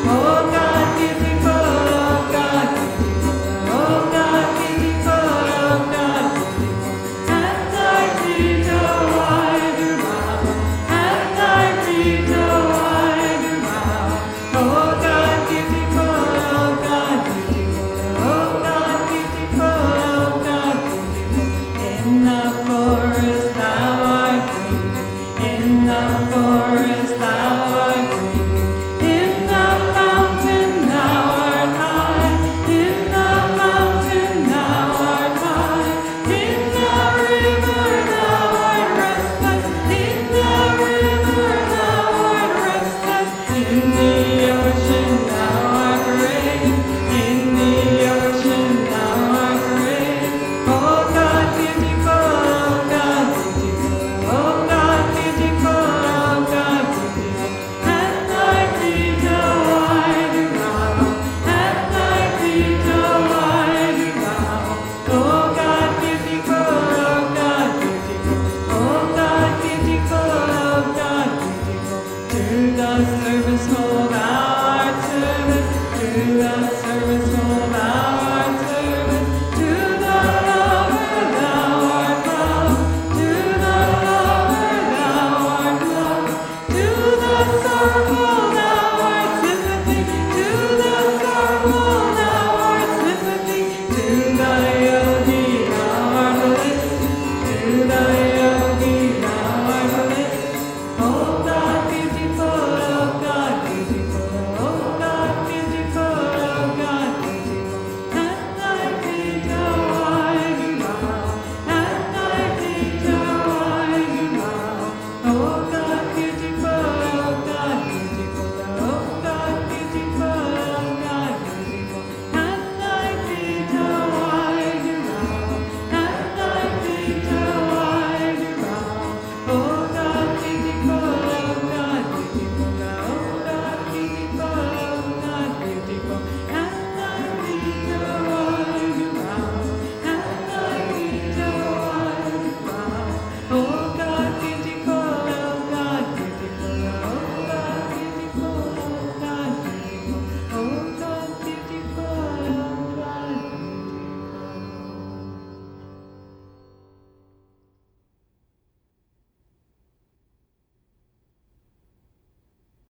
Oh, service, hold our service, to the service, hold